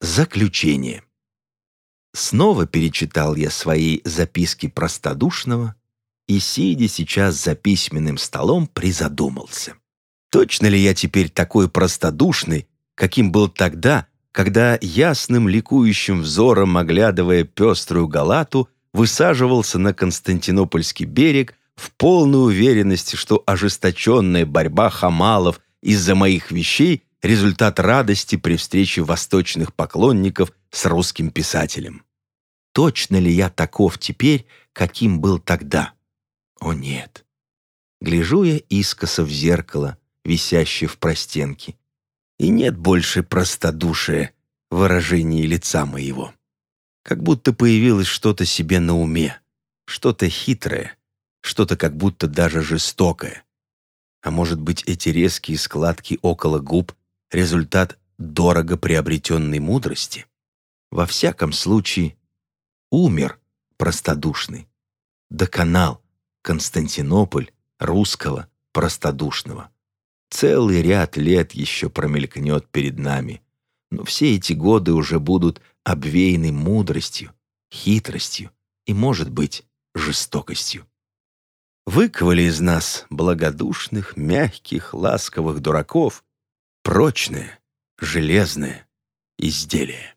Заключение. Снова перечитал я свои записки простодушного и, сидя сейчас за письменным столом, призадумался. Точно ли я теперь такой простодушный, каким был тогда, когда ясным ликующим взором, оглядывая пеструю галату, высаживался на Константинопольский берег в полной уверенности, что ожесточенная борьба хамалов из-за моих вещей — результат радости при встрече восточных поклонников с русским писателем. Точно ли я таков теперь, каким был тогда? О нет. Гляжу я искоса в зеркало, висящее в простенке, и нет больше простодушия в выражении лица моего. Как будто появилось что-то себе на уме, что-то хитрое, что-то как будто даже жестокое. А может быть, эти резкие складки около губ — результат дорого приобретенной мудрости? Во всяком случае, умер простодушный. Доконал Константинополь русского простодушного. Целый ряд лет еще промелькнет перед нами, но все эти годы уже будут обвеяны мудростью, хитростью и, может быть, жестокостью. Выковали из нас благодушных, мягких, ласковых дураков прочное, железное изделие.